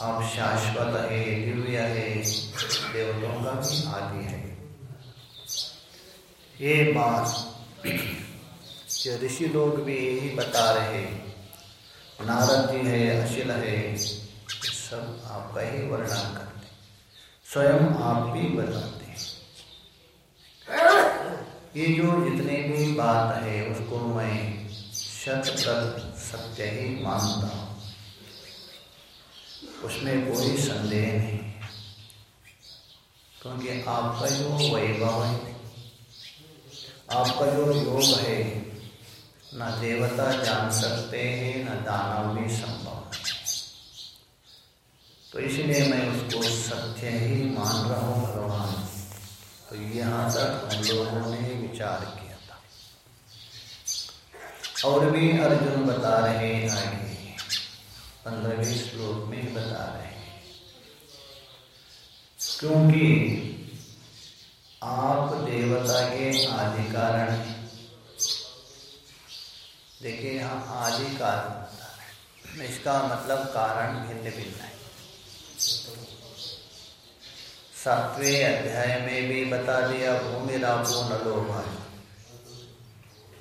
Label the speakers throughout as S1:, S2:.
S1: आप शाश्वत है, दिव्य है, देवताओं का भी आदि है। ये बात ऋषि लोग भी यही बता रहे नारद जी है, अशिल है, सब आपका ही वर्णन करते स्वयं आप भी बताते ये जो जितने भी बात है, उसको मैं शत सत्य ही मानता उसमें कोई संदेह नहीं। क्योंकि आपका जो वैभव है, आपका जो योग है, न देवता जान सकते हैं, न दानव भी संभव तो इसलिए मैं उसको सत्य ही मान रहा हूँ भगवान। तो यहाँ तक हम लोगों ने विचार किया था। और भी अर्जुन बता रहे हैं आगे पंद्रहवें श्लोक में बता रहे हैं। क्योंकि आप देवता के आदि कारण देखिए यहाँ आदि कारण होता है। इसका मतलब कारण भिन्न भिन्न है। सातवें अध्याय में भी बता दिया, भूमि रापो न लोभ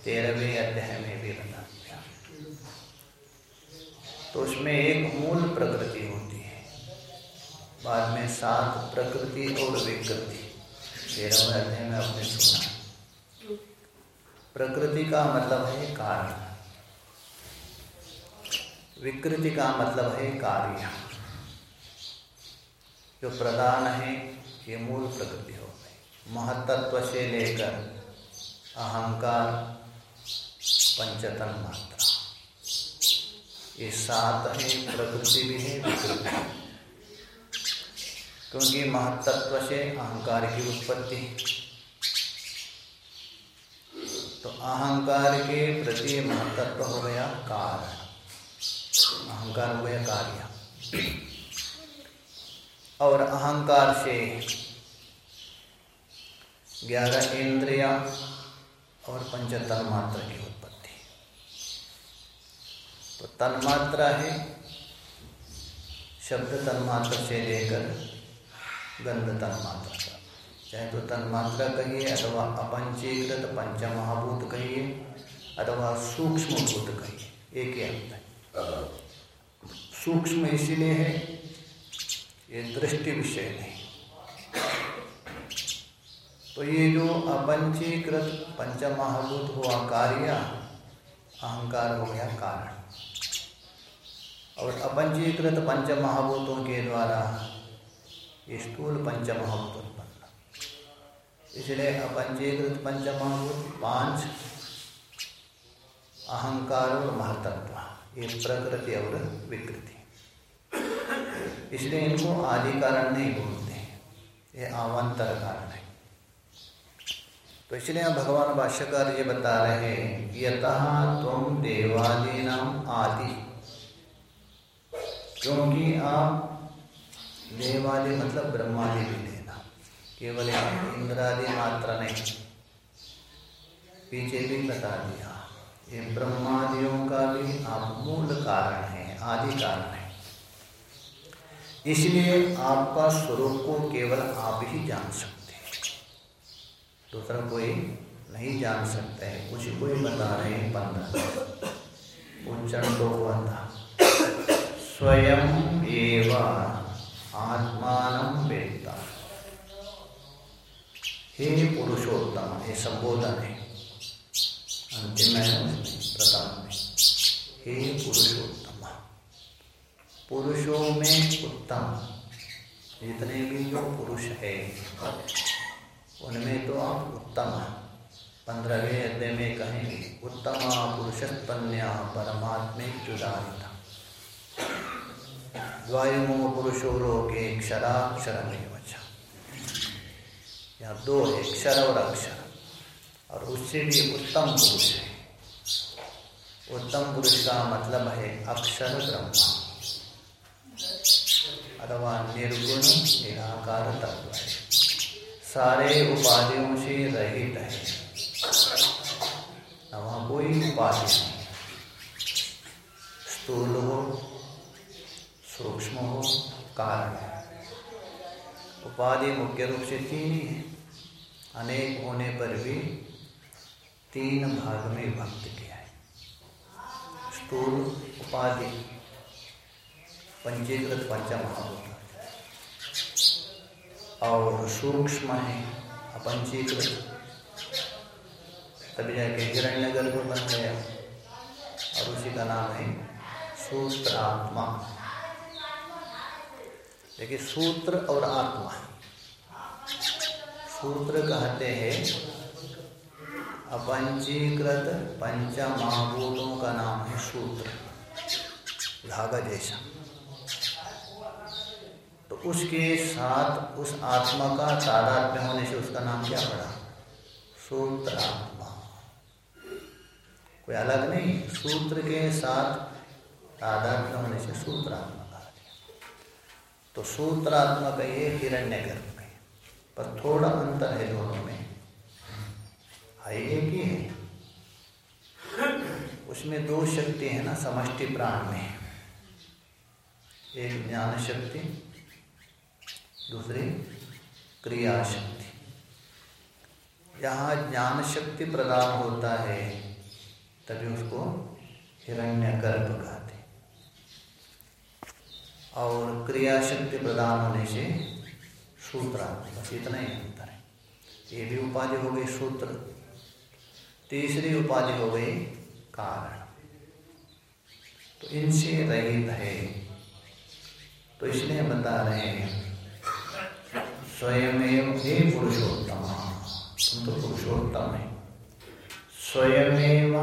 S1: तेरहवें अध्याय में भी बता तो उसमें एक मूल प्रकृति होती है। बाद में सात प्रकृति और विकृति। तेरहवें अध्याय में आपने सुना। प्रकृति का मतलब है कारण विकृति का मतलब है कार्य। जो प्रधान है, ये मूल प्रकृति हो गई। महतत्व से लेकर अहंकार, पंचतन मात्रा। ये सात है प्रकृति भी है, विकृति क्योंकि महतत्व से अहंकार की उत्पत्ति तो अहंकार के प्रति महतत्व हो गया कारण अहंकार हो गया कार्य। और अहंकार से ग्यारह इंद्रिया और पंचहत्तर मात्र की उत्पत्ति तो तन्मात्रा है, शब्द तन्मात्रा से लेकर गंध तन्मात्रा का चाहे तो तन्मात्रा कहिए, अथवा अपंचीकृत पंच महाभूत कहिए, अथवा सूक्ष्म भूत कहिए, एक ही अंत है। सूक्ष्म इसीलिए है, ये दृष्टि विषय नहीं। तो ये जो अपंचीकृत पंचमहाभूत हुआ कार्य, अहंकार हो गया कारण। और अपंचीकृत पंच महाभूतों के द्वारा स्थूल पंचमहाभूत उत्पन्न इसलिए अपंचीकृत पंचमहाभूत, पाँच अहंकार और महतत्व ये प्रकृति और विकृति। इसलिए इनको आदि कारण नहीं बोलते ये आवांतर कारण है। तो इसलिए भगवान भाष्यकार ये बता रहे हैं, यतः तुम देवादी नाम आदि क्योंकि आप देवादि मतलब ब्रह्मादि भी लेना केवल इंद्रादि मात्र नहीं, पीछे भी बता दिया। ये ब्रह्मादियों का भी आप मूल कारण है, आदि कारण है। इसलिए आपका स्वरूप को केवल आप ही जान सकते हैं। दूसरा कोई नहीं जान सकते हैं। कुछ कोई बता रहे हैं पंद्रह। उच्चरण हुआ था। स्वयं एवं आत्मान वेदता हे पुरुषोत्तम, हे संबोधन। है अंतिम प्रथम में हे पुरुषोत्तम। पुरुषों में उत्तम। जितने भी जो पुरुष है, उनमें तो आप उत्तम पंद्रहवें अध्याय में कहेंगे, उत्तम पुरुषस्तन्या परमात्मे जुदारिता द्वायुमो पुरुषो लोके क्षराक्षर में वचा यहाँ दो है, क्षर और अक्षर। और उससे भी उत्तम पुरुष है। उत्तम पुरुष का मतलब है अक्षर ब्रह्मा। अथवा निर्गुण, निराकार तत्व है। सारे उपाधियों से रहित है। वहाँ कोई उपाधि नहीं स्थूल हो सूक्ष्म हो कारण उपाधि मुख्य रूप से तीन ही है। अनेक होने पर भी तीन भाग में विभक्त किया है। स्थूल उपाधि, पंचीकृत पंचमहाभूत। और सूक्ष्म है, अपंचीकृत। तभी जाके हिरण्य गर्भ बन गया। और उसी का नाम है सूत्र आत्मा देखिए, सूत्र और आत्मा। सूत्र कहते हैं अपंचीकृत पंच महाभूतों का नाम है सूत्र, धागा जैसा। तो उसके साथ उस आत्मा का तादात्म्य होने से उसका नाम क्या पड़ा? सूत्र आत्मा कोई अलग नहीं, सूत्र के साथ तादात्म्य होने से कहा गया तो सूत्रात्मा का ये हिरण्य गर्भ में पर थोड़ा अंतर है दोनों में। है एक ही है। उसमें दो शक्ति है ना, समष्टि प्राण में। एक ज्ञान शक्ति, दूसरी क्रिया शक्ति। जहाँ ज्ञान शक्ति प्रदान होता है, तभी उसको हिरण्य गर्भ कहते और क्रिया शक्ति प्रदान होने से सूत्र बस इतना ही अंतर है। ये भी उपाधि हो गई सूत्र। तीसरी उपाधि हो गई कारण। तो इनसे रहित है। तो इसलिए बता रहे हैं स्वयं हे पुरुषोत्तम। तुम तो पुरुषोत्तम है। स्वयं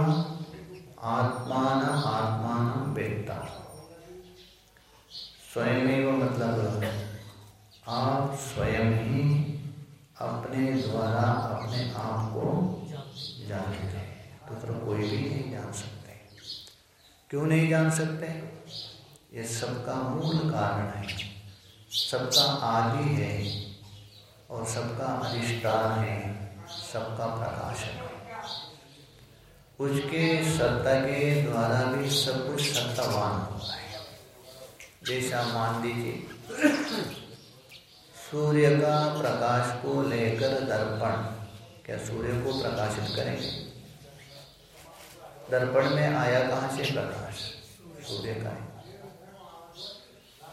S1: आत्मान आत्मान वेत्ता। स्वयं ही मतलब आप स्वयं ही अपने द्वारा अपने आप को जानते हैं। दूसरा कोई भी नहीं जान सकते। क्यों नहीं जान सकते? ये सबका मूल कारण है। सबका आदि है और सबका अधिष्ठान है। सबका प्रकाशन है। उसके सत्ता के द्वारा भी सब कुछ सत्तावान होता है। जैसा मान लीजिए, सूर्य का प्रकाश को लेकर दर्पण, क्या सूर्य को प्रकाशित करेंगे? दर्पण में आया कहाँ से? प्रकाश, सूर्य का है।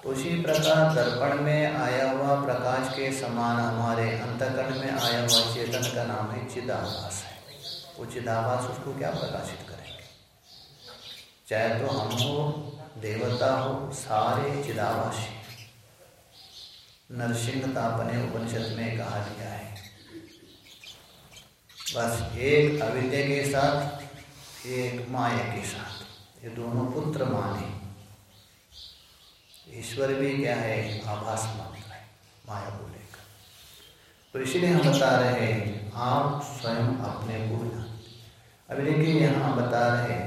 S1: तो उसी प्रकार दर्पण में आया हुआ प्रकाश के समान हमारे अंतकरण में आया हुआ चेतन का नाम है चिदाभास है। वो चिदाभास उसको क्या प्रकाशित करेंगे? चाहे तो हम हो देवता हो सारे चिदाभासी। नरसिंह तापने उपनिषद में कहा गया है। बस एक अविद्या के साथ, एक माया के साथ। ये दोनों पुत्र माने ईश्वर भी क्या है? आभास मात्र है, माया को लेकर। तो इसीलिए हम बता रहे हैं, आप स्वयं अपने को जानते अभी देखिए यहाँ बता रहे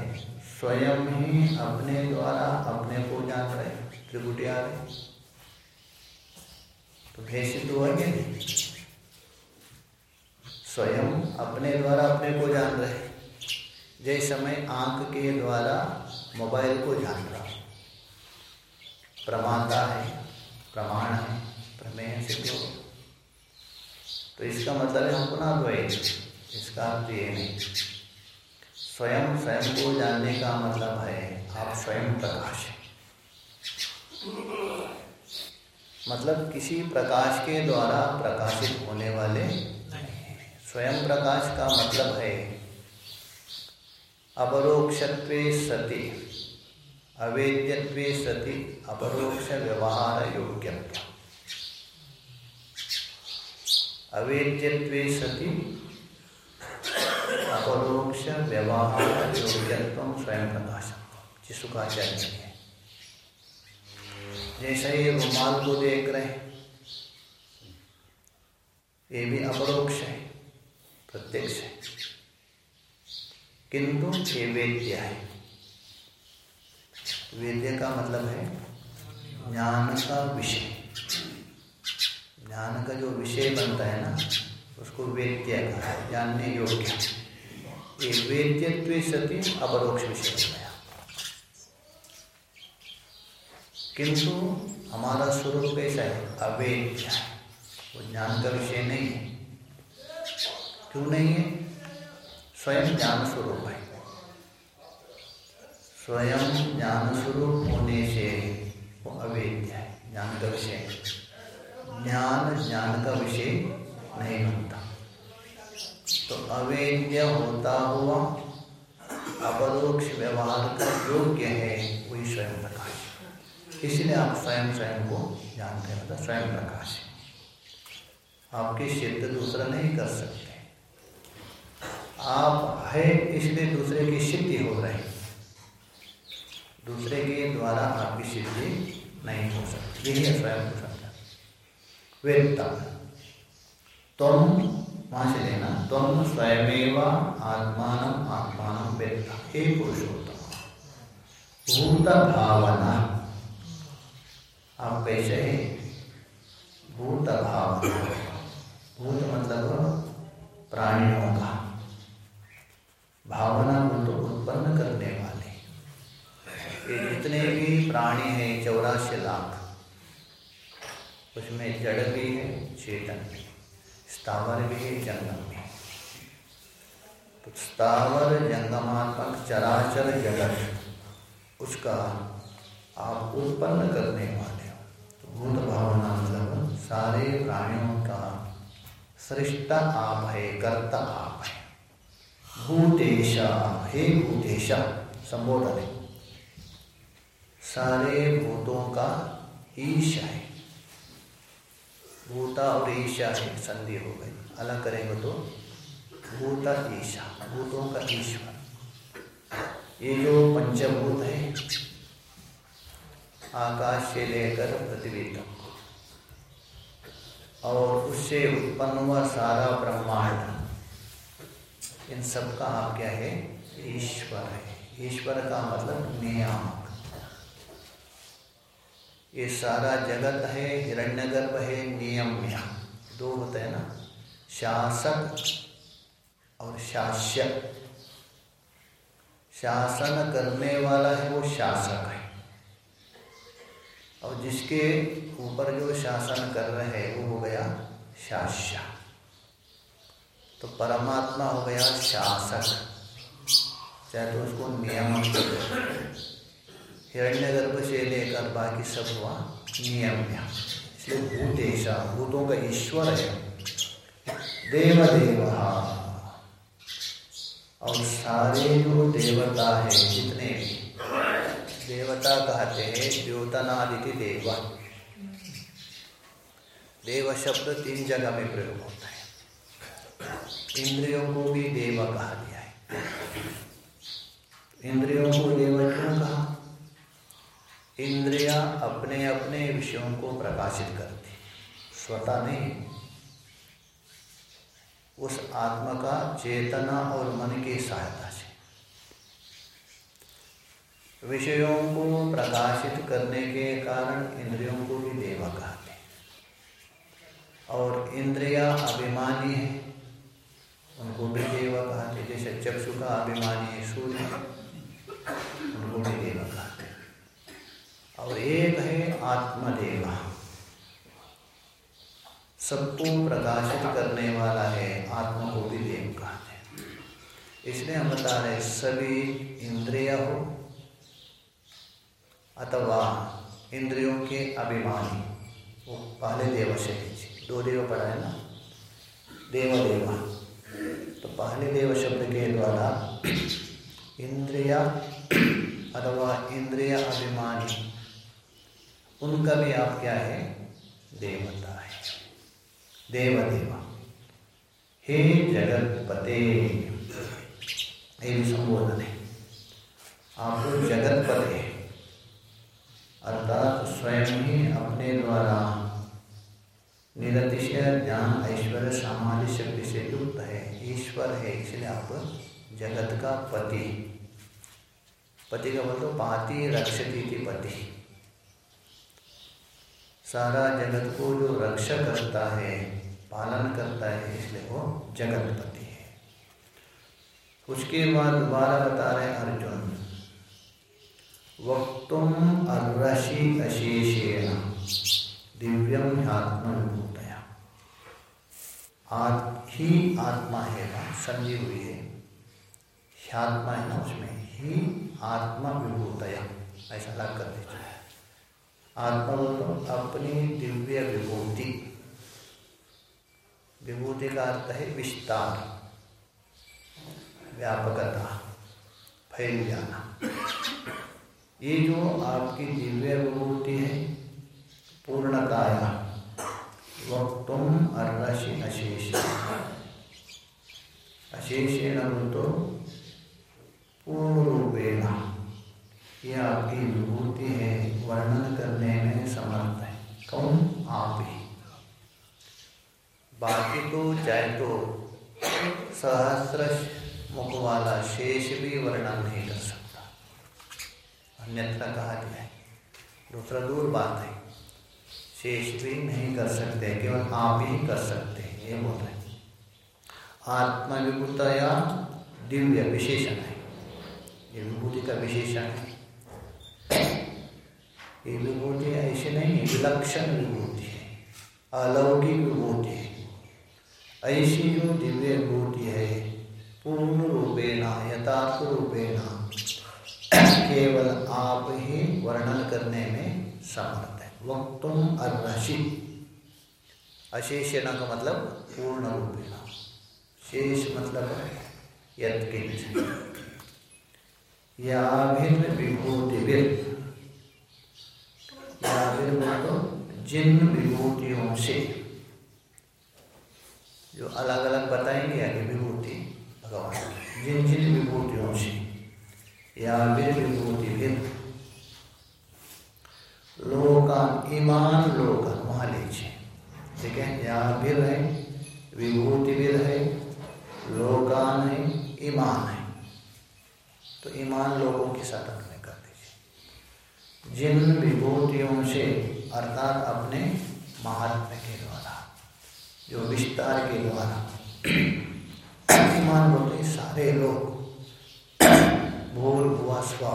S1: स्वयं ही अपने द्वारा अपने को जान रहे त्रिपुटी आ रहे तो भेषित हुआ क्या स्वयं अपने द्वारा अपने को जान रहे जैसे समय आँख के द्वारा मोबाइल को जान रहा प्रमाता है, प्रमाण है, प्रमेय सिद्ध हो तो इसका मतलब है हम पुनः द्वैत इसका अर्थ ये नहीं। स्वयं स्वयं को जानने का मतलब है, आप स्वयं प्रकाश है। मतलब किसी प्रकाश के द्वारा प्रकाशित होने वाले स्वयं प्रकाश का मतलब है अपरोक्षत्वे सति, अवेद्यत्वे सति अपरोक्ष व्यवहार योग्यत्व। अवेद्यत्वे सति अपरोक्ष व्यवहार योग्यत्व स्वयं प्रकाश जिसु का चाहिए जैसे ये रुमाल को देख रहे ये भी अपरोक्ष है, प्रत्यक्ष है। किंतु ये वेद्य है। वेद्य का मतलब है ज्ञान का विषय। ज्ञान का जो विषय बनता है ना, उसको वेद्य जानने योग्य। ये वेद्यत्व सती अपरोक्ष विषय गया किंतु हमारा स्वरूप कैसा है, अवेद्य है। वो ज्ञान का विषय नहीं है। क्यों नहीं है? स्वयं ज्ञान स्वरूप है। स्वयं ज्ञान स्वरूप होने से वो अवेद्य है, ज्ञान का विषय ज्ञान ज्ञान का विषय नहीं बनता तो अवेद्य होता हुआ अपरोक्ष व्यवहार का योग्य है वही स्वयं प्रकाश। इसलिए आप स्वयं स्वयं को जानते हैं मतलब स्वयं प्रकाश आपकी सिद्ध दूसरा नहीं कर सकते। आप है, इसलिए दूसरे की सिद्धि हो रही। दूसरे के द्वारा आपकी सिद्धि नहीं हो सकती। यही है स्वयं को समझा वेदता तुम वहाँ से लेना तुम स्वयमेव आत्मान आत्मान वेत्ता हे पुरुषोत्तम भूत भावना आप कैसे भूत भावना भूत मतलब प्राणियों का भावना को तो उत्पन्न करने वाले ये जितने भी प्राणी हैं चौरासी लाख उसमें जड़ भी है चेतन भी स्थावर भी जंगम में तो स्थावर जंगमात्मक चराचर जगत उसका आप उत्पन्न करने वाले हो। तो भूत भावना मतलब सारे प्राणियों का सृष्टा आप है कर्ता आप है भूतेशा, हे भूतेशा, संबोधन। सारे भूतों का ईश है भूता और ईशा है, संधि हो गई। अलग करेंगे तो भूता ईशा, भूतों का ईश्वर। ये जो पंचभूत है, आकाश से लेकर पृथ्वी तक। और उससे उत्पन्न हुआ सारा ब्रह्मांड। इन सब का आप क्या है? ईश्वर है। ईश्वर का मतलब नियामक ये सारा जगत है, हिरण्यगर्भ है नियम्य दो होते हैं ना, शासक और शास्य। शासन करने वाला है, वो शासक है। और जिसके ऊपर जो शासन कर रहे हैं, वो हो गया शास्य। तो परमात्मा हो गया शासक। चाहे तो उसको नियम लेकर बाकी सब हुआ नियम इसलिए भूतेशा भूतों का ईश्वर है। देव देव और सारे जो देवता है, जितने देवता कहते हैं, द्योतनादिति देवा। देव शब्द तीन जगह में प्रयोग होता है। इंद्रियों को भी देव कहा गया है। इंद्रियों को देव क्यों कहा? इंद्रिया अपने अपने विषयों को प्रकाशित करती स्वतः नहीं। उस आत्मा का चेतना और मन की सहायता से। विषयों को प्रकाशित करने के कारण इंद्रियों को भी देवा कहते हैं। और इंद्रिया अभिमानी है। उनको भी देवा कहते जैसे चक्षु का अभिमानी सूर्य उनको भी देवा कहते और एक है आत्मदेव। सबको प्रकाशित करने वाला है, आत्मा को भी देव कहते हैं। इसलिए हम बता रहे सभी इंद्रिय हो अथवा इंद्रियों के अभिमानी, वो पहले देव से दो देव पढ़ा है ना? देव देव तो पहले देव शब्द के द्वारा इंद्रिया अथवा इंद्रिय अभिमानी उनका भी आप क्या है? देवता है। देव देवा हे जगतपते। ये भी संबोधन है। आप जगतपते अर्थात स्वयं ही अपने द्वारा निरतिशय ज्ञान, ऐश्वर्य सामाजिक शक्ति से युक्त है। ईश्वर है, इसलिए आप जगत का पति। पति का मतलब पाति रक्षती थी पति। सारा जगत को जो रक्षा करता है, पालन करता है, इसलिए वो जगतपति है। उसके बाद दोबारा बता रहे अर्जुन, वक्तुम अर्षि अशेषेण, दिव्यम आत्मनुभूतया आत, ही आत्मा है ना, समझी हुई है। ह्यात्मा है ना उसमें, ही आत्मा विभूतया ऐसा अलग कर दीजिए। आत्मा तो अपनी दिव्य विभूति। विभूति का अर्थ है विस्तार, व्यापकता, फैल जाना। ये जो आपकी दिव्य विभूति है पूर्णताया वक्तुम अर्षि अशेष। अशेषेण तो पूर्ण रूपेण। यह आपकी विभूति है, वर्णन करने में समर्थ है। कौन? आप ही। बाकी तो चाहे तो सहस्र मुख वाला शेष भी वर्णन नहीं कर सकता। अन्यथा कहा गया है दूसरा दूर बात है। शेष भी नहीं कर सकते, केवल आप ही कर सकते हैं, ये बोल रहे आत्मविभूत या दिव्य विशेषण है। ये विभूति का विशेषण है। ये विभूति ऐसी नहीं है विलक्षण विभूति है, अलौकिक विभूति है। ऐसी जो दिव्य विभूति है, पूर्ण रूपेण यथार्थ रूपेण केवल आप ही वर्णन करने में समर्थ है। वक्तुम अर्षि अशेषण का मतलब पूर्ण रूपेण शेष मतलब यत्किंच या विभूति तो जिन विभूतियों से जो अलग अलग बताएँगे आगे विभूति, भगवान जिन जिन विभूतियों से या फिर विभूति फिर लोकान, ईमान लोकन, वहाँ लीजिए ठीक है? या फिर है विभूति भी है लोकान है, ईमान है। तो ईमान लोगों के साथ जिन विभूतियों से, अर्थात अपने महात्म्य के द्वारा, जो विस्तार के द्वारा। मान बोलते सारे लोग भूल हुआ स्व।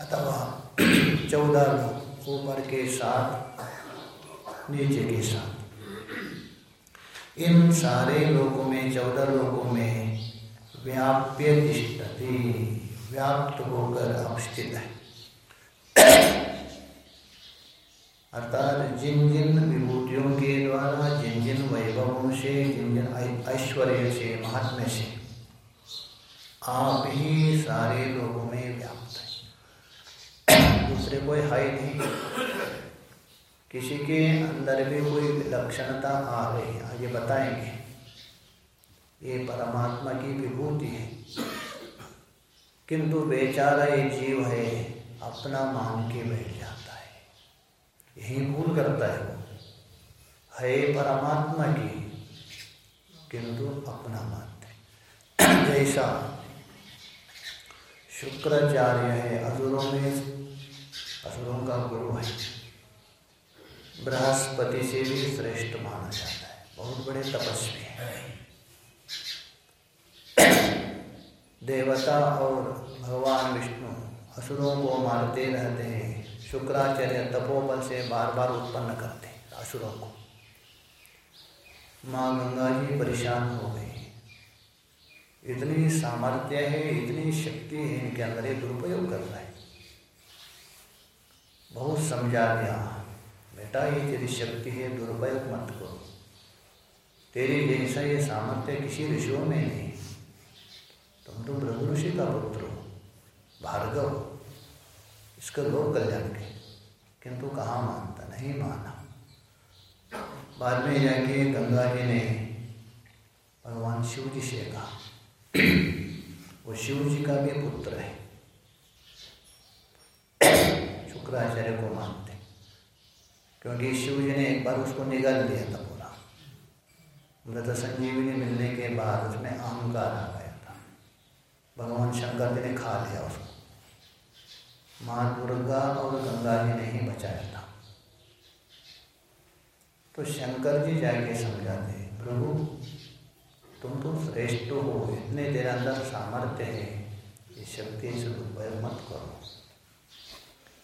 S1: अथवा चौदह लोग ऊपर के साथ, नीचे के साथ। इन सारे लोगों में, चौदह लोगों में व्याप्य तिष्ठती व्याप्त होकर अवस्थित है। अर्थात जिन जिन विभूतियों के द्वारा, जिन जिन वैभवों से, जिन जिन ऐश्वर्य से, महात्म्य से, आप ही सारे लोगों में व्याप्त है। दूसरे कोई है नहीं। किसी के अंदर भी कोई लक्षणता आ रही है। ये बताएँगे। ये परमात्मा की विभूति है। किंतु बेचारा ये जीव है, अपना मान के बैठ जाता है। यही भूल करता है वो। है परमात्मा की, किंतु अपना मानते जैसा शुक्राचार्य है, असुरों में, असुरों का गुरु है। बृहस्पति से भी श्रेष्ठ माना जाता है। बहुत बड़े तपस्वी है। देवता और भगवान विष्णु असुरों को मारते रहते हैं। शुक्राचार्य तपोबल से बार बार उत्पन्न करते असुरों को। माँ गंगा जी परेशान हो गई इतनी सामर्थ्य है, इतनी शक्ति है इनके अंदर ये दुरुपयोग कर रहा है। बहुत समझा दिया। बेटा, ये तेरी शक्ति है, दुरुपयोग मत करो। तेरी जैसा ये सामर्थ्य किसी ऋषियों में नहीं। ब्रह्म ऋषि का पुत्र हो, भार्गव इसका लोक कल्याण के। किंतु कहाँ मानता? नहीं माना। बाद में जाके गंगा जी ने भगवान शिव जी से कहा, वो शिव जी का भी पुत्र है। शुक्राचार्य को मानते। क्योंकि शिव जी ने एक बार उसको निकाल दिया था पूरा। मृत संजीवनी मिलने के बाद उसमें अहंकार आ गया। भगवान शंकर जी ने खा लिया उसको। माँ दुर्गा और गंगा जी ने ही बचाया था। तो शंकर जी जाके समझाते, प्रभु, तुम तो श्रेष्ठ हो, इतने देर अंदर सामर्थ्य है, ये शक्ति से दुरुपयोग मत करो।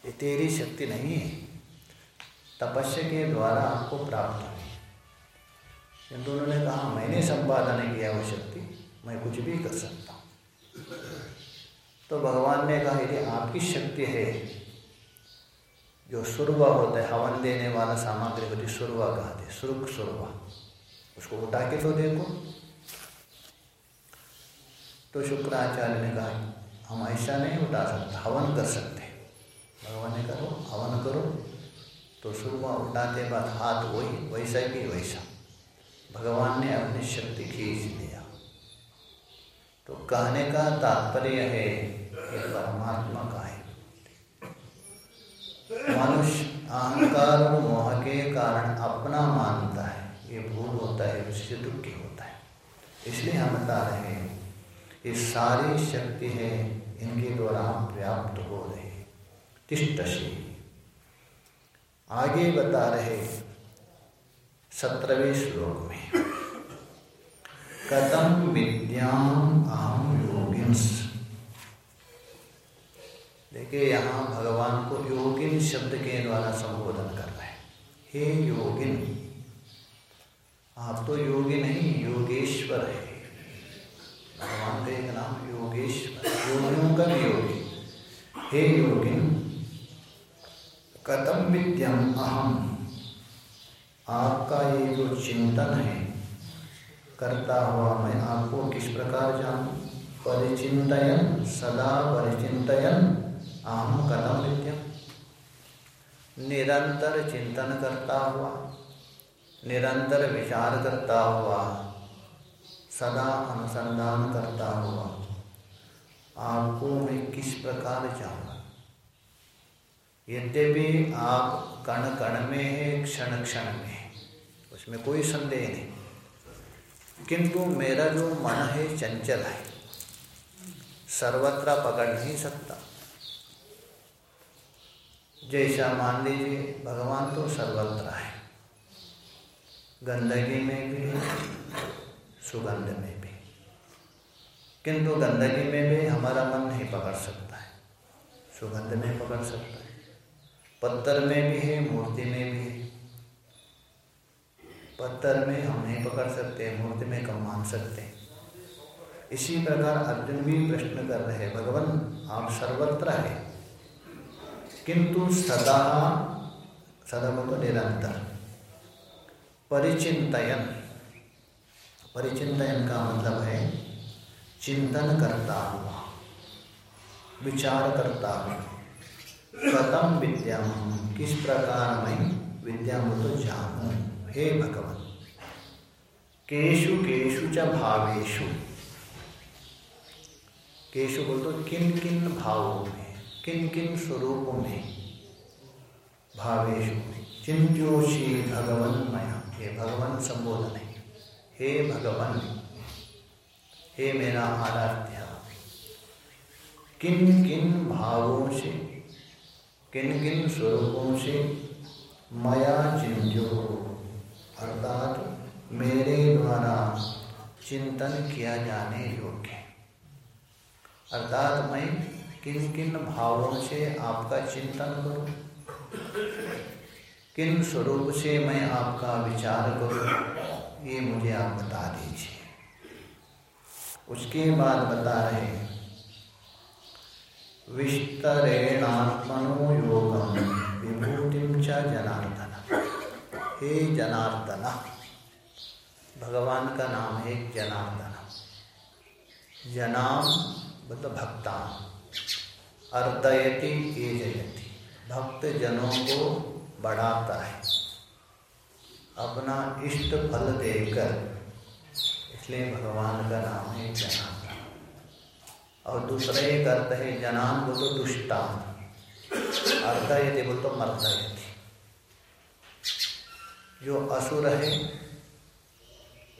S1: ये तेरी शक्ति नहीं है, तपस्या के द्वारा आपको प्राप्त हुई। किंतु उन्होंने कहा, मैंने संपादन किया वो शक्ति, मैं कुछ भी कर सकता तो भगवान ने कहा यदि आपकी शक्ति है। जो सुरवा होता है, हवन देने वाला सामग्री होती सुरवा कहते सुरुख सुरवा। उसको उठा के तो देखो। तो शुक्राचार्य ने कहा, हम ऐसा नहीं उठा सकते, हवन कर सकते भगवान ने करो हवन करो। तो सुरमा उठाते बाद हाथ वही, वैसा ही वैसा। भगवान ने अपनी शक्ति खींच लिया तो कहने का तात्पर्य है कि परमात्मा का है। मनुष्य अहंकार और मोह के कारण अपना मानता है, ये भूल होता है, उससे दुखी होता है। इसलिए हम बता रहे हैं, ये सारी शक्ति है, इनके द्वारा हम व्याप्त हो रहे तिष्टसी आगे बता रहे सत्रहवें श्लोक में। कदम विद्याम अहम योगिंस देखिए, यहाँ भगवान को योगिन शब्द के द्वारा संबोधन कर रहे हैं। हे योगिन, आप तो योगी नहीं, योगेश्वर है। भगवान का एक नाम योगेश्वर योगियों का भी योगी। हे योगिन कदम विद्यम अहम आपका ये जो चिंतन है करता हुआ मैं आपको किस प्रकार जानूँ? परिचिंतन सदा परिचिंतन अहम कदम विद्यम निरंतर चिंतन करता हुआ, निरंतर विचार करता हुआ, सदा अनुसंधान करता हुआ, आपको मैं किस प्रकार चाहूँ यद्यपि आप कण कण में है क्षण क्षण में उसमें कोई संदेह नहीं। किंतु मेरा जो मन है, चंचल है। सर्वत्र पकड़ नहीं सकता। जैसा मान लीजिए, भगवान तो सर्वत्र है। गंदगी में भी, सुगंध में भी। किंतु गंदगी में भी हमारा मन नहीं पकड़ सकता है। सुगंध में पकड़ सकता है। पत्थर में भी है, मूर्ति में भी है। पत्थर में हम नहीं पकड़ सकते, मूर्ति में कम मान सकते। इसी प्रकार अर्जुन भी प्रश्न कर रहे भगवान, आप सर्वत्र है। किंतु सदा सदा बोलो निरंतर। परिचिंतन परिचिंतन का मतलब है, चिंतन करता हुआ, विचार करता हुआ। कथम विद्या, किस प्रकार मैं विद्या तो जानू हे भगवान, केशु केशु च भावेशु। केशु बोल तो किन किन भावों में, किन किन स्वरूपों में भावेशु चिंत्योशी भगवन मया ये भगवान संबोधन, है हे भगवान, हे मेरा आराध्य। किन किन भावों से, किन किन स्वरूपों से मया चिंत्यो अर्थात मेरे द्वारा चिंतन किया जाने योग्य अर्थात मैं किन किन भावों से आपका चिंतन करूँ? किन स्वरूप से मैं आपका विचार करूँ? ये मुझे आप बता दीजिए। उसके बाद बता रहे विस्तरेणात्मनो योगम विभूतिम च जनार्दन। हे जनार्दन। भगवान का नाम है जनार्दन। जनाम मतलब भक्ता अर्दयति ये जयति भक्त जनों को बढ़ाता है। अपना इष्ट फल देकर, इसलिए भगवान का नाम है जनार्दन। और दूसरा एक अर्थ है जनान बोल दुष्टान अर्थ यदि बोल तो जो असुर है,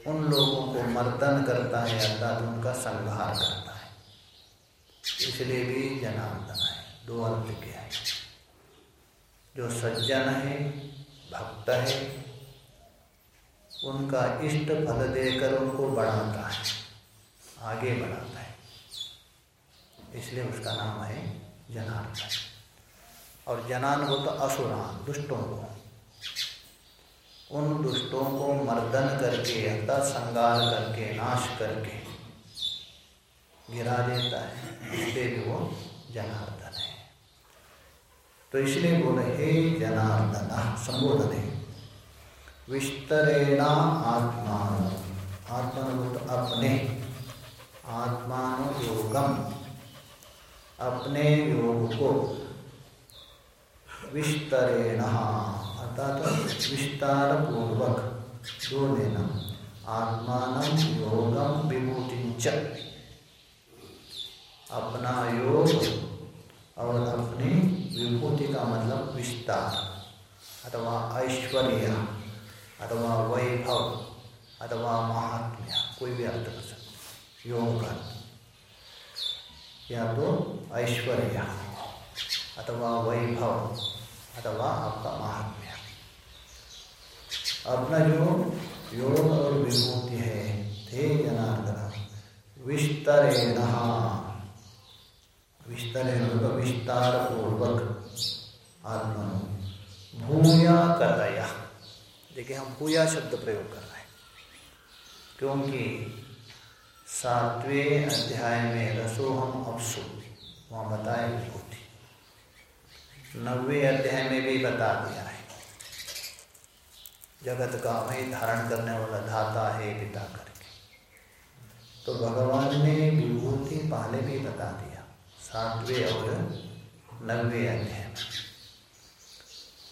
S1: उन लोगों को मर्दन करता है अर्थात उनका संहार करता है। इसलिए भी जनार्दन है, दो अर्थ क्या है। जो सज्जन है, भक्त है, उनका इष्ट फल देकर उनको बढ़ाता है, आगे बढ़ाता है। इसलिए उसका नाम है जनार्दन। और जनान को तो असुरान, दुष्टों को। उन दुष्टों को मर्दन करके अर्थात संगार करके, नाश करके गिरा देता है। इसलिए भी वो जनार्दन है। तो इसलिए बोले, हे जनार्दन, संबोधन। है विस्तरेणा आत्मा आत्मा तो अपने। आत्मान योगम अपने योग को विस्तरेण अर्थात विस्तार पूर्वक जो लेना आत्मान योगम विभूति अपना योग और अपनी विभूति का मतलब विस्तार। अथवा ऐश्वर्य, अथवा वैभव, अथवा महात्म्य, कोई भी अर्थ कर सकते योग का या तो ऐश्वर्य, अथवा वैभव, अथवा आपका महात्म्य। अपना जो योग और विभूति है, थे जनार्दन। विस्तरेण। विस्तार विस्तार पूर्वक आत्मा भूया करया देखिए, हम भूया शब्द प्रयोग कर रहे हैं। क्योंकि सातवें अध्याय में रसोहम अपसु वहाँ बताए विभूति। नब्बे अध्याय में भी बता दिया। जगत का वही धारण करने वाला धाता है पिता करके। तो भगवान ने विभूति पहले भी बता दिया, सातवें और नब्बे अध्याय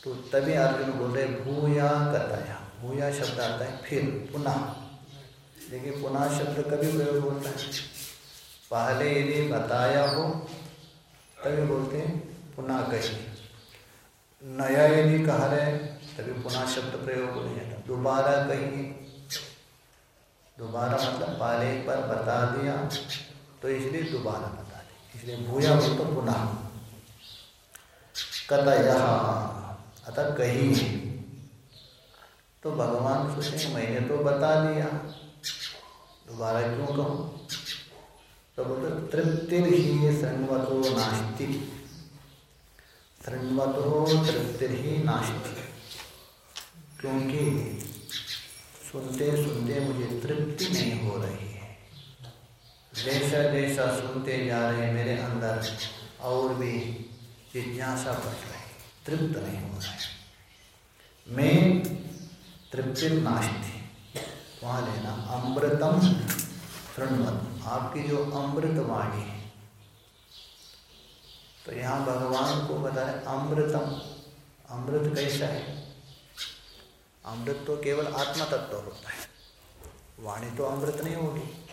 S1: तो तभी अर्जुन बोल, भूया कथाया, भूया शब्द आता है, फिर पुनः। देखिए, पुनः शब्द कभी प्रयोग होता है। पहले यदि बताया हो, तभी बोलते हैं, पुनः कही नया यदि कहा रहे तभी पुनः शब्द प्रयोग हो जाता दोबारा कहिए। दोबारा मतलब पहले एक बार बता दिया तो इसलिए दोबारा इसलिए भूया बोल तो पुनः। कतया, अतः कही तो भगवान सोचे, मैंने तो बता दिया। दोबारा क्यों कहूँ? तो बोलते तृप्तिर ही शृण्वतो नास्ति। शृण्वतो तृप्तिर ही नास्ति। क्योंकि सुनते सुनते मुझे तृप्ति नहीं हो रही है। जैसा जैसा सुनते जा रहे मेरे अंदर, और भी जिज्ञासा बढ़ रही तृप्त नहीं हो रहे मैं तृप्ति नास्ती। वहाँ लेना अमृतम तृणवत। आपकी जो अमृत वाणी है तो यहाँ भगवान को बताए अमृतम। अमृत कैसा है? अमृत तो केवल आत्मा तत्व होता है। वाणी तो अमृत नहीं होगी।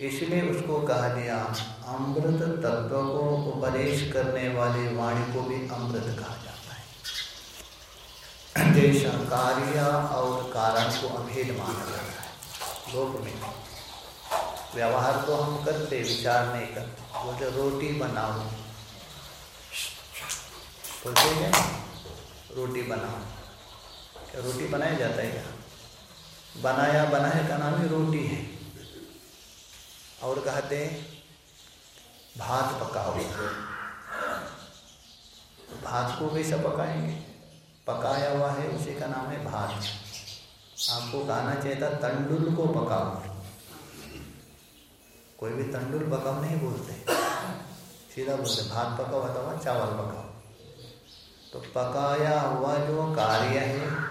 S1: इसलिए उसको कहा गया, अमृत तत्व को उपदेश करने वाले वाणी को भी अमृत कहा जाता है। जैसा कार्य और कारण को अभेद माना जाता है। लोक में व्यवहार तो हम करते, विचार नहीं करते। बोलते रोटी बनाओ हैं रोटी बनाओ। रोटी बनाया जाता है क्या बनाया बनाया का नाम ही रोटी है। और कहते भात पकाओ भात को कैसे पकाएँगे। पकाया हुआ है, उसी का नाम है भात। आपको कहना चाहिए था तंडुल को पकाओ। कोई भी तंडुल पकाओ नहीं बोलते। सीधा बोलते, भात पकाओ अथवा चावल पकाओ। तो पकाया हुआ जो कार्य है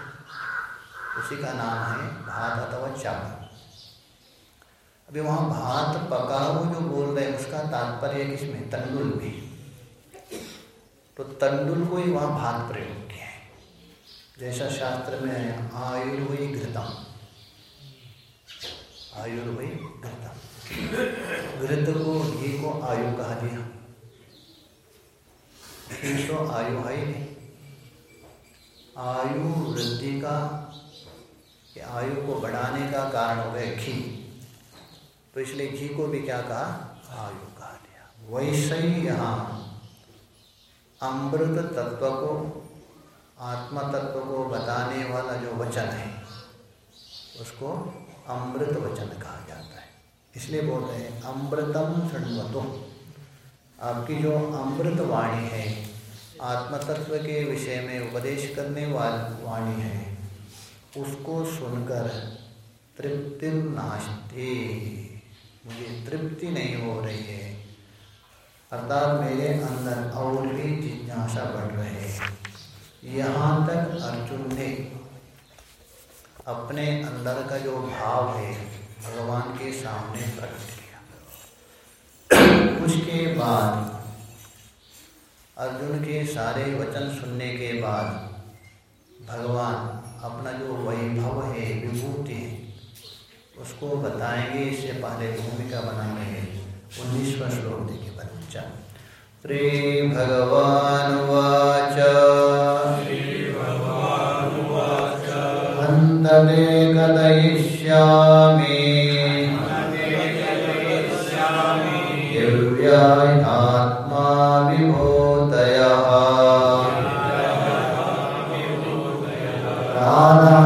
S1: उसी का नाम है भात अथवा चावल। अभी वहाँ भात पका हुआ जो बोल रहे हैं, उसका तात्पर्य किसमें तंडुल में तो तंडुल को ही वहाँ भात प्रयोग किया है। जैसा शास्त्र में है घृतम। आयुर्वयी घृतम। घृत को घी को आयु कहा दिया तो आयु है ही नहीं। आयु वृद्धि का आयु को बढ़ाने का कारण हो गया घी। तो इसलिए घी को भी क्या कहा? आयु कहा दिया। वैसे ही यहाँ अमृत तत्व को, आत्मा तत्व को बताने वाला जो वचन है, उसको अमृत वचन कहा जाता है। इसलिए बोल रहे हैं, अमृतम शृण्वतो। आपकी जो अमृत वाणी है आत्म तत्व के विषय में उपदेश करने वाली, वाणी है उसको सुनकर तृप्ति नाश्ते मुझे तृप्ति नहीं हो रही है। अर्थात मेरे अंदर और भी जिज्ञासा बढ़ रहे है। यहाँ तक अर्जुन ने अपने अंदर का जो भाव है, भगवान के सामने प्रकट किया। उसके बाद अर्जुन के सारे वचन सुनने के बाद भगवान अपना जो वैभव है, विभूति है, उसको बताएँगे, इससे पहले भूमिका बना रहे हैं। उन्नीसवा श्लोक देखिए बच्चा श्री भगवान वाच दिव्यात्मा विभूतयः। Anna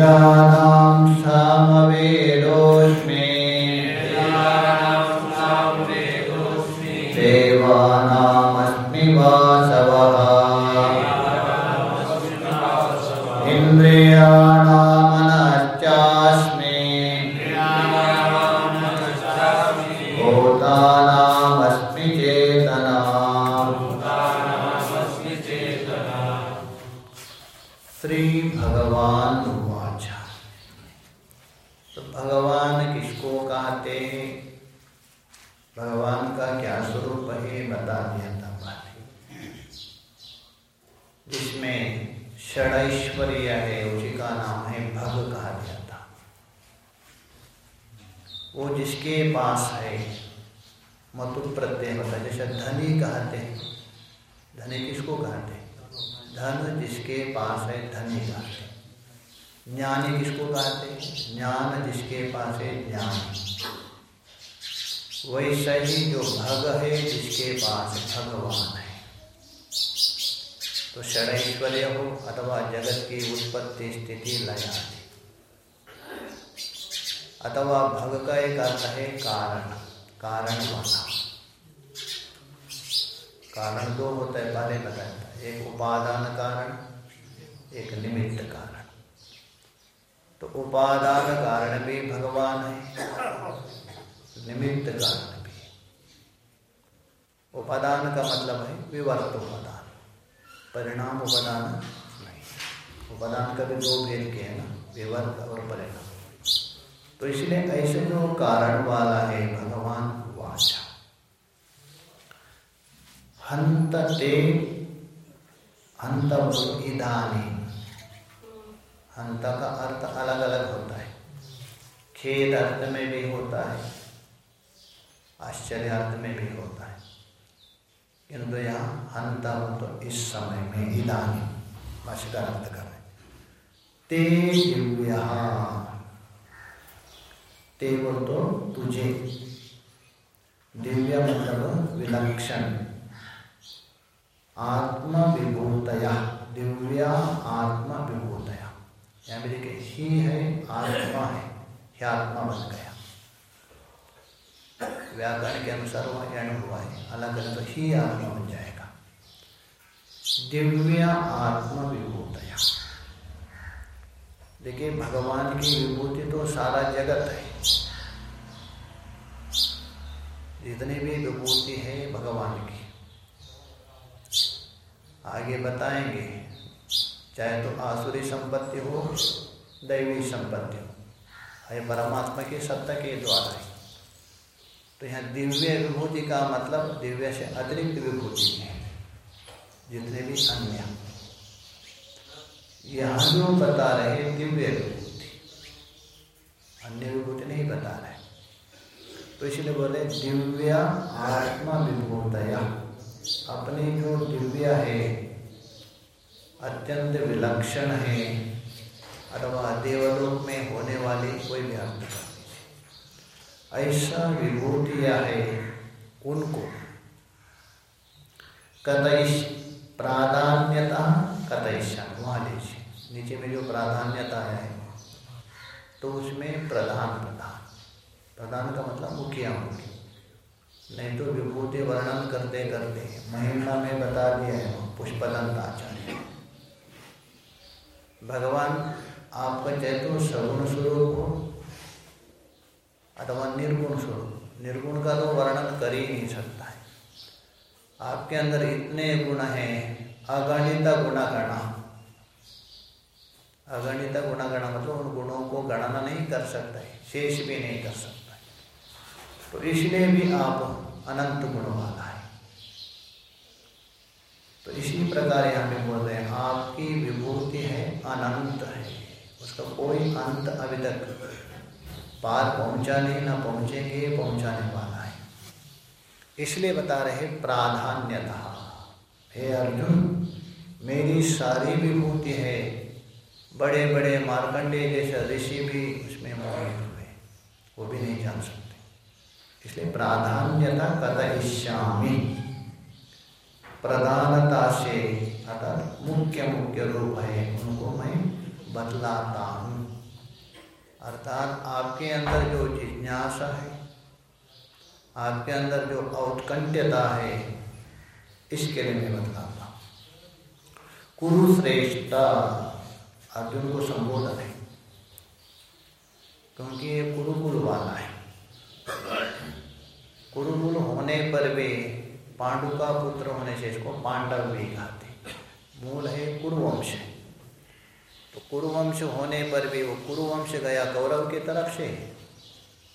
S1: वेदानां सामवेदोऽस्मि। देवानामस्मि वासवः। इन्द्रियाणामनश्चास्मि कारण दो होता है, पहले बताया था एक उपादान कारण, एक निमित्त कारण। तो उपादान कारण भी भगवान है, निमित्त कारण भी। उपादान का मतलब है विवर्त उपादान। परिणाम उपादान नहीं। उपादान का भी दो भेद के है ना, विवर्त और परिणाम। तो इसलिए ऐसे जो कारण वाला है भगवान वाचा हंत ते हंत इधानी हंत का अर्थ अलग अलग होता है। खेद अर्थ में भी होता है। आश्चर्य अर्थ में भी होता है। किंतु यहाँ हंता तो इस समय में इधानी भाष्यकार अर्थ कर रहे ते ते बोल तो तुझे। दिव्य मतलब विलक्षण। आत्म विभूतया दिव्या आत्मा विभूतया ही है, आत्मा है ही आत्मा बन गया। व्याकरण के अनुसार वह यण हुआ है अलग अलग तो ही आत्मा बन जाएगा। दिव्या आत्मा विभूतया देखिए, भगवान की विभूति तो सारा जगत है। जितनी भी विभूति है, भगवान की। आगे बताएँगे, चाहे तो आसुरी संपत्ति हो, दैवी संपत्ति हो। है परमात्मा के सत्ता के द्वारा है। तो यहाँ दिव्य विभूति का मतलब दिव्य से अतिरिक्त विभूति है, जितने भी अन्य। यहाँ जो बता रहे दिव्य विभूति। अन्य विभूति नहीं बता रहे। तो इसलिए बोले दिव्य आत्मा विभूतया। अपनी जो दिव्य है, अत्यंत विलक्षण है, अथवा देवलोक में होने वाली कोई भी अर्थ ऐसा विभूतिया है उनको। कतईश प्राधान्यता कतईशा वहाँ लीजिए। नीचे में जो प्राधान्यता है तो उसमें प्रधान प्रधान। प्रधान का मतलब मुखिया मुखी नहीं तो विभूति वर्णन करते करते महिमा में बता दिया है पुष्पदंत आचार्य। भगवान, आपका चाहे तो सगुण स्वरूप हो अथवा निर्गुण स्वरूप, निर्गुण का तो वर्णन कर ही नहीं सकता है। आपके अंदर इतने गुण हैं, अगणित गुणागणा। अगणित गुणागणा मतलब उन गुणों को गणना नहीं कर सकता है, शेष भी नहीं कर सकता। तो इसलिए भी आप अनंत गुण वाला है। तो इसी प्रकार यहाँ पे बोल रहे हैं, आपकी विभूति है, अनंत है। उसका कोई अंत अभी तक पार पहुँचा नहीं, ना पहुँचेंगे, पहुँचाने वाला है। इसलिए बता रहे प्राधान्यता। हे अर्जुन, मेरी सारी विभूति है। बड़े बड़े मार्कंडे जैसे ऋषि भी उसमें मोहित हुए। वो भी नहीं जान सकते। इसलिए प्राधान्यता कथयिष्यामी। प्रधानता से अर्थात मुख्य मुख्य रूप है, उनको मैं बतलाता हूँ। अर्थात आपके अंदर जो जिज्ञासा है, आपके अंदर जो औत्कंठ्यता है, इसके लिए मैं बतलाता हूँ। कुरुश्रेष्ठ अर्जुन को संबोधन है, क्योंकि ये कुरुकुल वाला है। कुरुकुल होने पर भी पांडु का पुत्र होने से इसको पांडव भी कहते मूल है कुरुवंश। तो कुरुवंश होने पर भी वो कुरुवंश गया कौरव की तरफ़ से,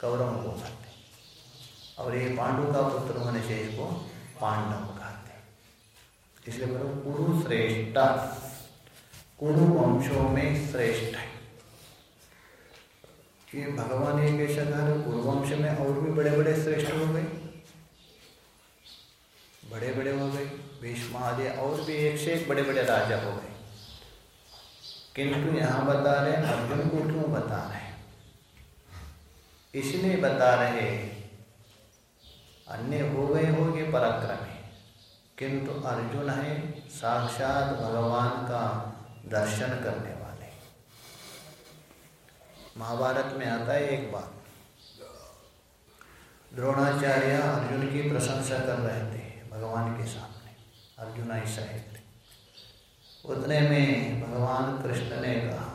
S1: कौरव को कहते और ये पांडु का पुत्र होने से इसको पांडव कहते इसलिए बोलो कुरु श्रेष्ठ कुरुवंशों में श्रेष्ठ है। कि भगवान एक ऐसा कहा पूर्ववंश में और भी बड़े बड़े श्रेष्ठ हो गए। बड़े बड़े हो गए भीष्म आदि और भी एक से एक बड़े बड़े राजा हो गए। किंतु यहाँ बता रहे अर्जुन को क्यों बता रहे इसलिए बता रहे अन्य हो गए होंगे पराक्रमी, किंतु अर्जुन है साक्षात भगवान का दर्शन करने महाभारत में आता है एक बात। द्रोणाचार्य अर्जुन की प्रशंसा कर रहे थे भगवान के सामने, अर्जुन ऐसा है उतने में भगवान कृष्ण ने कहा,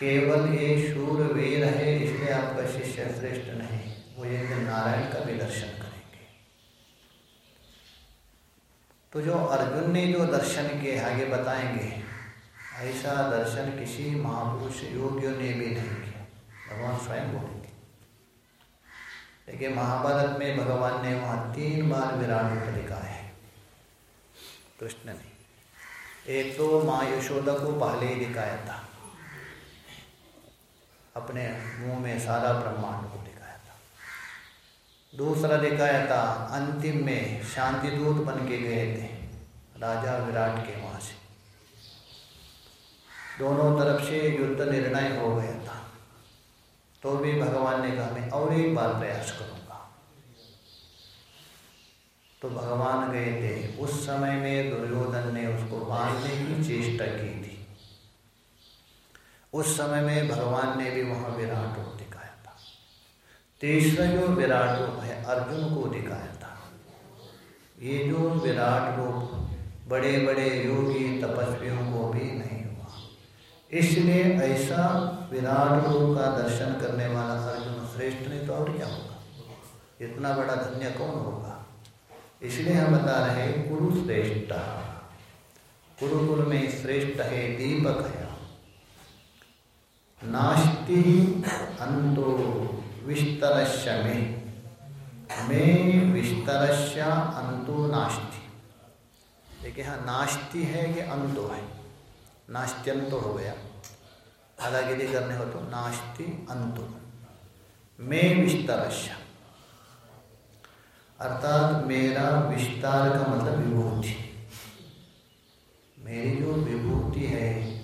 S1: केवल ये शूर वीर है, इसलिए आपका शिष्य श्रेष्ठ नहीं वो एक नारायण का भी दर्शन करेंगे। तो जो अर्जुन ने जो दर्शन किए, आगे बताएँगे ऐसा दर्शन किसी महापुरुष योगियों ने भी नहीं किया। भगवान स्वयं बोलेंगे देखिए, महाभारत में भगवान ने वहाँ तीन बार विराट रूप दिखाया है। कृष्ण ने। एक तो माँ यशोदा को पहले ही दिखाया था। अपने मुँह में सारा ब्रह्मांड को दिखाया था। दूसरा दिखाया था, अंतिम में शांति दूत बन के गए थे। राजा विराट के वहाँ से। दोनों तरफ़ से युद्ध निर्णय हो गया था तो भी भगवान ने कहा, मैं और एक बार प्रयास करूँगा। तो भगवान गए थे। उस समय में दुर्योधन ने उसको मारने की चेष्टा की थी। उस समय में भगवान ने भी वहाँ विराट रूप दिखाया था। तीसरा जो विराट रूप है, अर्जुन को दिखाया था। ये जो विराट रूप बड़े बड़े योगी तपस्वियों को भी नहीं इसलिए ऐसा विराट रूप का दर्शन करने वाला अर्जुन श्रेष्ठ नहीं तो और क्या होगा? इतना बड़ा धन्य कौन होगा? इसलिए हम बता रहे कुरु श्रेष्ठ। कुरुकुल में श्रेष्ठ है दीपक है। नास्ति अंतो विस्तरश्य में में विस्तरश्य अंतो नास्ति। देखिए हाँ नास्ति है कि अंतो है? नास्त्यंतो हो गया। आदागिरी करने हो तो नाश्ति अंतो। में विस्तरश्य अर्थात मेरा विस्तार का मतलब विभूति। मेरी जो विभूति है,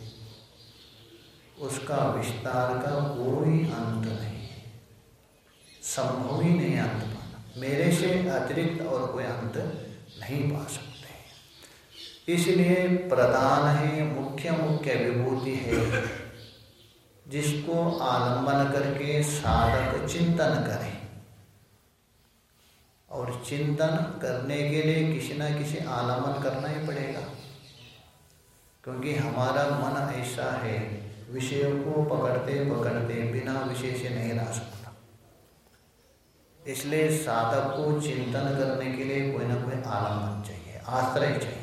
S1: उसका विस्तार का कोई अंत नहीं। संभव ही नहीं अंत पाना। मेरे से अतिरिक्त और कोई अंत नहीं पा सकते। इसलिए प्रधान है मुख्य मुख्य विभूति है, जिसको आलंबन करके साधक चिंतन करें। और चिंतन करने के लिए किसी ना किसी आलंबन करना ही पड़ेगा, क्योंकि हमारा मन ऐसा है, विषयों को पकड़ते पकड़ते बिना विषय से नहीं रह सकता। इसलिए साधक को चिंतन करने के लिए कोई ना कोई आलंबन चाहिए, आश्रय चाहिए।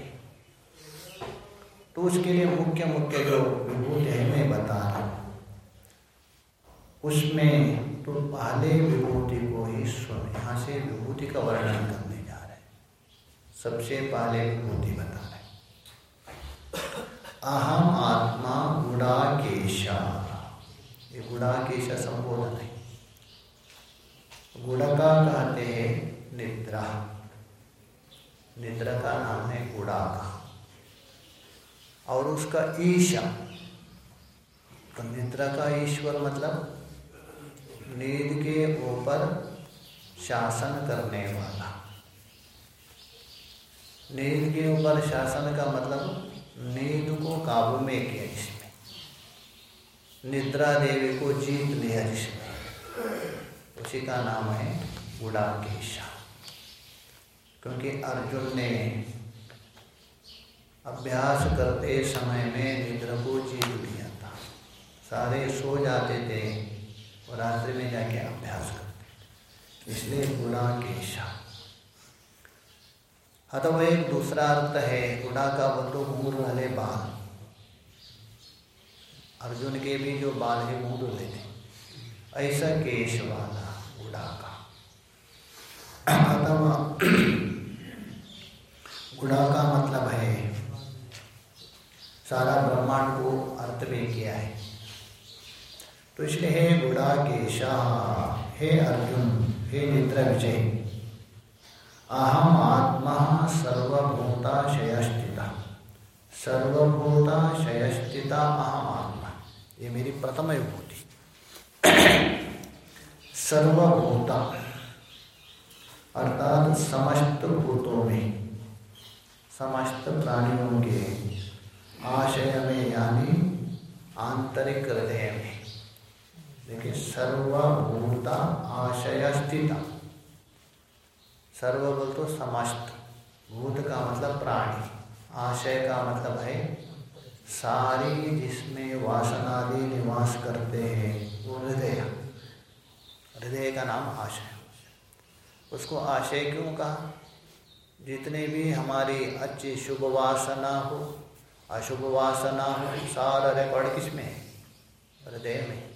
S1: तो उसके लिए मुख्य मुख्य जो विभूति है, मैं बता रहा हूँ। उसमें तो पहले विभूति को ही सुन यहाँ से विभूति का वर्णन करने जा रहे हैं। सबसे पहले विभूति बता रहे अहम आत्मा गुड़ाकेशा। ये गुड़ाकेश संबोधन है। गुड़का कहते हैं निद्रा। निद्रा का नाम है गुड़ाका। और उसका ईशा तो निद्रा का ईश्वर मतलब नींद के ऊपर शासन करने वाला। नींद के ऊपर शासन का मतलब नींद को काबू में किया जिसमें, निद्रा देवी को जीत लिया जिसमें। उसी का नाम है गुड़ाकेशा। क्योंकि अर्जुन ने अभ्यास करते समय में निद्रा को जीत लिया था सारे सो जाते थे और रात्रि में जाके अभ्यास करते इसलिए गुड़ाकेशा अथवा एक दूसरा अर्थ है गुड़ा का बोल तो मूर वाले बाल। अर्जुन के भी जो बाल है मूर वाले थे। ऐसा केश वाला गुड़ा का। अथवा गुड़ा का मतलब है सारा ब्रह्मांड को अर्थ में किया है। तो इसलिए हे गुड़ा केशा हे अर्जुन, हे निद्र विजय, अहम आत्मा सर्वभूताशयस्थिता सर्वभूताशयस्थिता अहम आत्मा। ये मेरी प्रथम विभूति। सर्वभूता, अर्थात समस्त भूतों में, समस्त प्राणियों के आशय में यानी आंतरिक हृदय में देखिए, सर्वभूता आशय स्थिता सर्व बोल तो समस्त। भूत का मतलब प्राणी। आशय का मतलब है सारी जिसमें वासनादि निवास करते हैं, वो हृदय। हृदय का नाम आशय। उसको आशय क्यों कहा? जितने भी हमारी अच्छी शुभ वासना हो अशुभ वासना सारा रिकॉर्ड किसमें है हृदय में।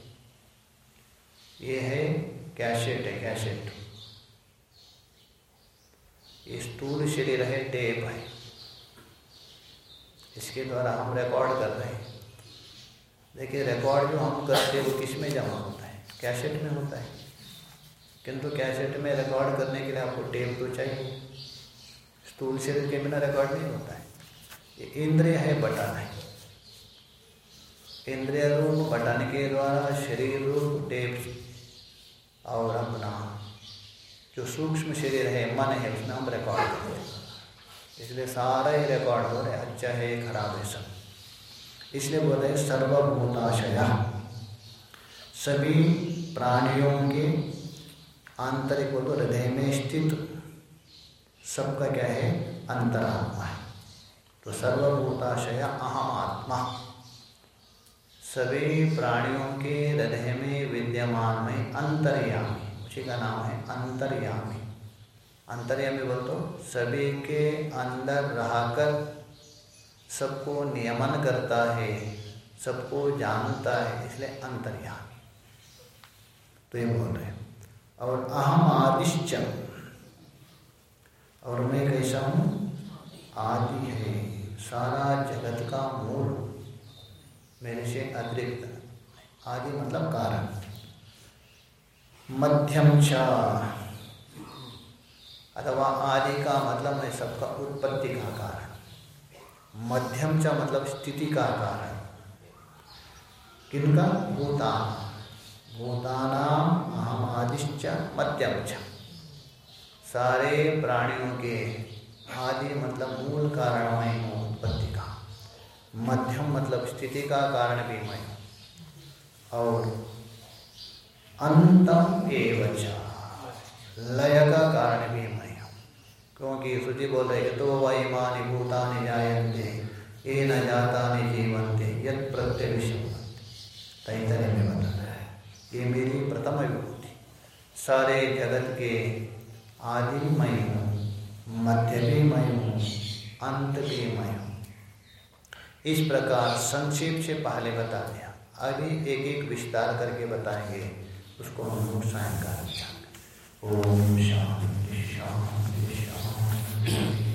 S1: ये है कैसेट है, कैसेट। स्थूल शरीर है टेप है। इसके द्वारा हम रिकॉर्ड कर रहे हैं। देखिए रिकॉर्ड जो हम करते हैं, वो किसमें जमा होता है? कैसेट में होता है। किंतु कैसेट में रिकॉर्ड करने के लिए आपको टेप तो चाहिए। स्थूल शरीर के बिना रिकॉर्ड नहीं होता है। इंद्रिय है बटन है इंद्रिय रूप बटन के द्वारा शरीर रूप टेप और अपना जो सूक्ष्म शरीर है, मन है, उसमें हम रिकॉर्ड करते हैं। इसलिए सारा ही रिकॉर्ड हो रहे अच्छा है, खराब है सब। इसलिए बोल रहे सर्वभूताशया। सभी प्राणियों के आंतरिक तो हृदय में स्थित सबका क्या है? अंतरात्मा है। तो सर्वभूताशय अहम आत्मा। सभी प्राणियों के हृदय में विद्यमान में अंतर्यामी, उसी का नाम है अंतर्यामी। अंतर्यामी बोल तो सभी के अंदर रहकर सबको नियमन करता है, सबको जानता है, इसलिए अंतर्यामी। तो ये बोल रहे और अहम आदिश्च। और मैं कैसा हूँ? आदि है। सारा जगत का मूल मेरे से अतिरिक्त आदि मतलब कारण। मध्यम चा। अथवा आदि का मतलब मैं सबका उत्पत्ति का कारण। मध्यम च मतलब स्थिति का कारण। किनका? भूतान। भूतानाम अहम आदिश्च मध्यम च। सारे प्राणियों के आदि मतलब मूल कारण हूँ। उत्पत्ति का मध्यम मतलब स्थिति का कारण भी मैं और अंतम एवं लय का कारण भी मैं क्योंकि श्रुति बोल रहे तो वैमानी भूतानि जायन्ते, ये न जाता जीवंते यद प्रत्यय तैतरे में बता रहा है, ये मेरी प्रथम विभूति। सारे जगत के आदि मैं हूँ मध्य भी मैं हूँ अंत भी मैं हूँ इस प्रकार संक्षेप से पहले बता दिया अभी एक एक विस्तार करके बताएँगे, उसको हम लोग सायंकाल ओम शांति शांति शांति।